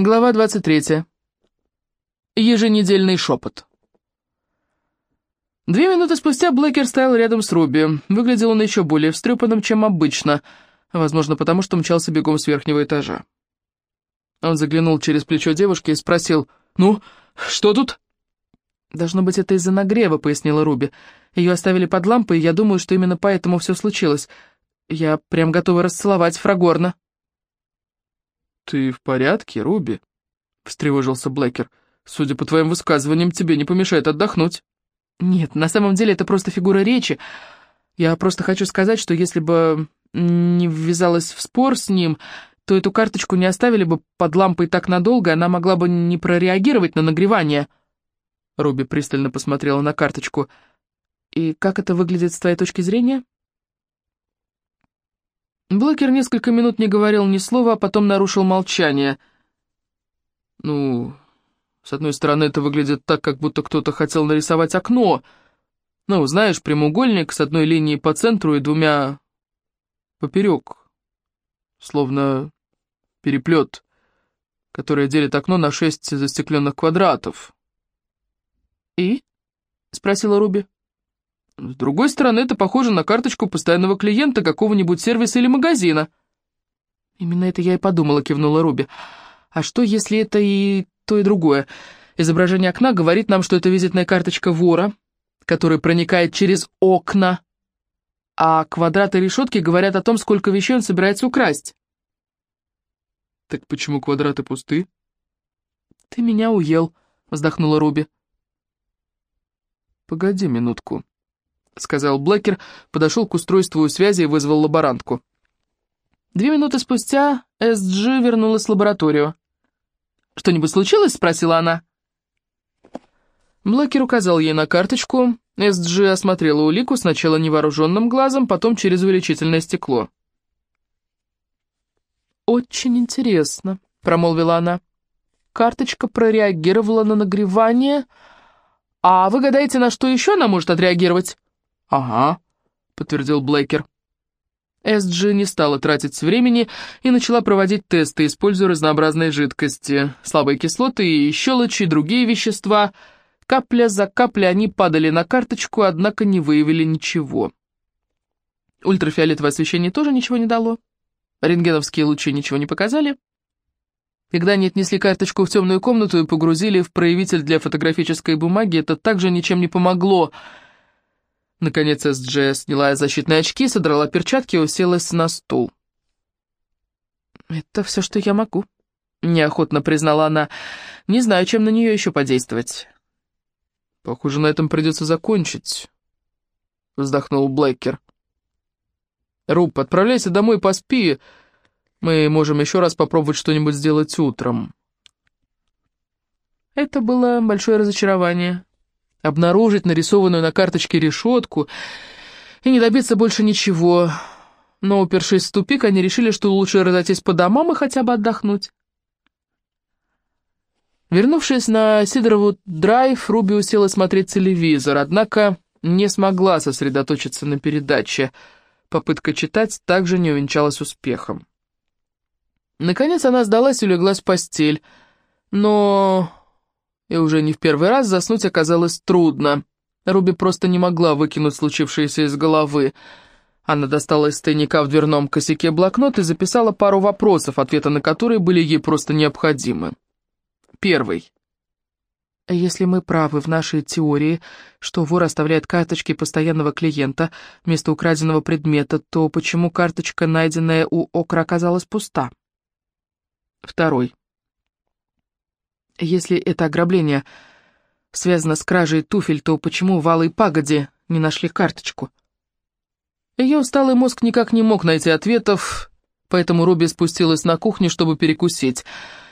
Глава 23. Еженедельный шепот. Две минуты спустя Блэкер стоял рядом с Руби. Выглядел он еще более встрепанным, чем обычно, возможно, потому что мчался бегом с верхнего этажа. Он заглянул через плечо девушки и спросил, «Ну, что тут?» «Должно быть, это из-за нагрева», — пояснила Руби. «Ее оставили под лампой, и я думаю, что именно поэтому все случилось. Я прям готова расцеловать Фрагорна». «Ты в порядке, Руби?» — встревожился Блэкер. «Судя по твоим высказываниям, тебе не помешает отдохнуть». «Нет, на самом деле это просто фигура речи. Я просто хочу сказать, что если бы не ввязалась в спор с ним, то эту карточку не оставили бы под лампой так надолго, она могла бы не прореагировать на нагревание». Руби пристально посмотрела на карточку. «И как это выглядит с твоей точки зрения?» Блокер несколько минут не говорил ни слова, а потом нарушил молчание. «Ну, с одной стороны, это выглядит так, как будто кто-то хотел нарисовать окно. Ну, знаешь, прямоугольник с одной линией по центру и двумя поперек. Словно переплет, который делит окно на шесть застекленных квадратов». «И?» — спросила Руби. С другой стороны, это похоже на карточку постоянного клиента какого-нибудь сервиса или магазина. Именно это я и подумала, кивнула Руби. А что, если это и то, и другое? Изображение окна говорит нам, что это визитная карточка вора, который проникает через окна, а квадраты решетки говорят о том, сколько вещей он собирается украсть. Так почему квадраты пусты? Ты меня уел, вздохнула Руби. Погоди минутку. — сказал Блэкер, подошел к устройству связи и вызвал лаборантку. Две минуты спустя Эс-Джи вернулась в лабораторию. «Что-нибудь случилось?» — спросила она. Блэкер указал ей на карточку. Эс-Джи осмотрела улику сначала невооруженным глазом, потом через увеличительное стекло. «Очень интересно», — промолвила она. «Карточка прореагировала на нагревание. А вы гадаете, на что еще она может отреагировать?» «Ага», — подтвердил Блейкер. Эсджи не стала тратить времени и начала проводить тесты, используя разнообразные жидкости, слабые кислоты и щелочи, и другие вещества. Капля за каплей они падали на карточку, однако не выявили ничего. Ультрафиолетовое освещение тоже ничего не дало. Рентгеновские лучи ничего не показали. Когда они отнесли карточку в темную комнату и погрузили в проявитель для фотографической бумаги, это также ничем не помогло — Наконец Эс-Дже сняла защитные очки, содрала перчатки и уселась на стул. «Это все, что я могу», — неохотно признала она. «Не знаю, чем на нее еще подействовать». «Похоже, на этом придется закончить», — вздохнул Блэкер. «Руб, отправляйся домой, поспи. Мы можем еще раз попробовать что-нибудь сделать утром». Это было большое разочарование обнаружить нарисованную на карточке решетку и не добиться больше ничего. Но, упершись в тупик, они решили, что лучше разойтись по домам и хотя бы отдохнуть. Вернувшись на Сидорову драйв, Руби усела смотреть телевизор, однако не смогла сосредоточиться на передаче. Попытка читать также не увенчалась успехом. Наконец она сдалась и улеглась в постель, но и уже не в первый раз заснуть оказалось трудно. Руби просто не могла выкинуть случившееся из головы. Она достала из тайника в дверном косяке блокнот и записала пару вопросов, ответы на которые были ей просто необходимы. Первый. Если мы правы в нашей теории, что вор оставляет карточки постоянного клиента вместо украденного предмета, то почему карточка, найденная у Окра, оказалась пуста? Второй. Если это ограбление связано с кражей туфель, то почему в Алой Пагоде не нашли карточку? Ее усталый мозг никак не мог найти ответов, поэтому Руби спустилась на кухню, чтобы перекусить.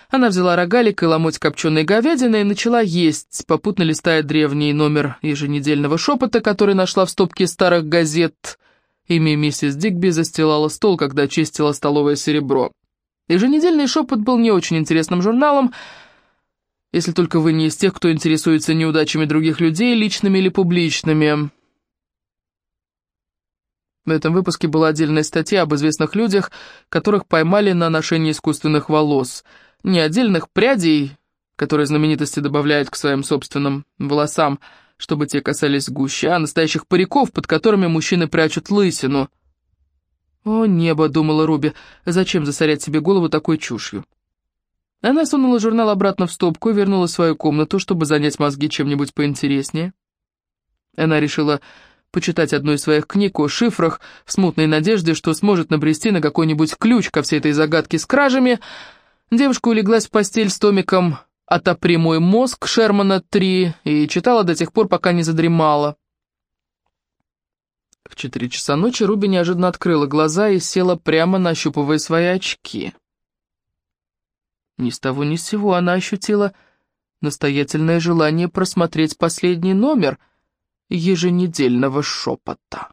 Она взяла рогалик и ломоть копченой говядины и начала есть, попутно листая древний номер еженедельного шепота, который нашла в стопке старых газет. Имя миссис Дигби застилала стол, когда чистила столовое серебро. Еженедельный шепот был не очень интересным журналом, если только вы не из тех, кто интересуется неудачами других людей, личными или публичными. В этом выпуске была отдельная статья об известных людях, которых поймали на ношении искусственных волос. Не отдельных прядей, которые знаменитости добавляют к своим собственным волосам, чтобы те касались гуще, а настоящих париков, под которыми мужчины прячут лысину. «О, небо!» — думала Руби, — «зачем засорять себе голову такой чушью?» Она сунула журнал обратно в стопку и вернула в свою комнату, чтобы занять мозги чем-нибудь поинтереснее. Она решила почитать одну из своих книг о шифрах в смутной надежде, что сможет набрести на какой-нибудь ключ ко всей этой загадке с кражами. Девушка улеглась в постель с томиком «Отопри мой мозг» Шермана 3 и читала до тех пор, пока не задремала. В четыре часа ночи Руби неожиданно открыла глаза и села прямо, нащупывая свои очки. Ни с того ни с сего она ощутила настоятельное желание просмотреть последний номер еженедельного шепота.